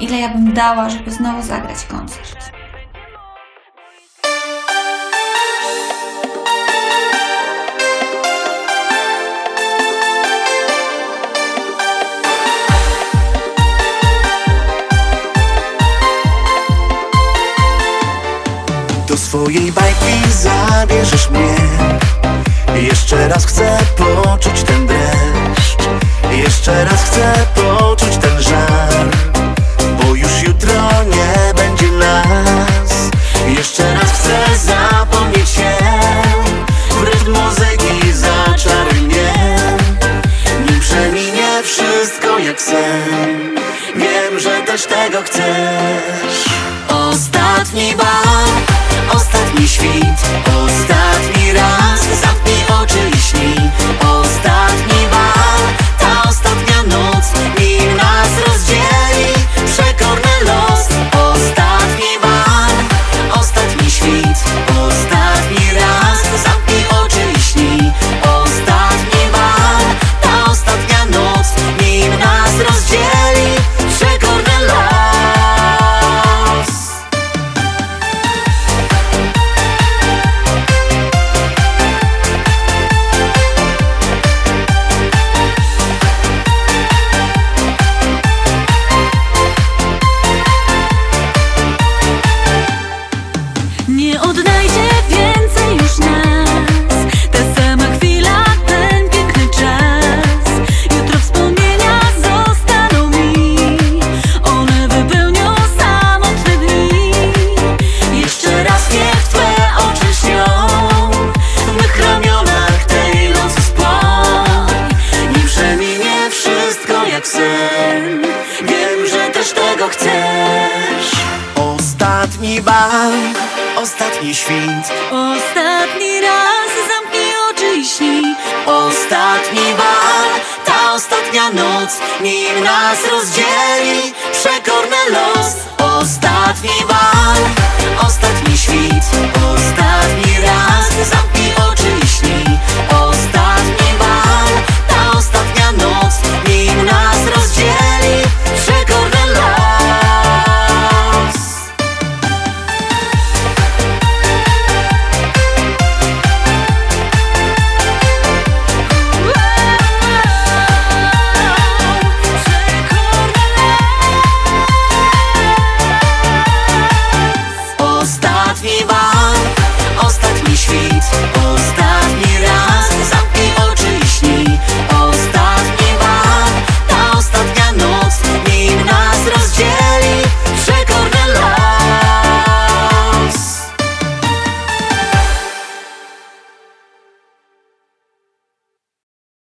ile ja bym dała, żeby znowu zagrać koncert. Do swojej bajki zabierzesz mnie Jeszcze raz chcę choć tego chcesz. Ostatni bal, ostatni świt, ostatni Wiem, że też tego chcesz. Ostatni bal, ostatni świt. Ostatni raz zamknij oczy i śni Ostatni bal, ta ostatnia noc Nim nas rozdzieli.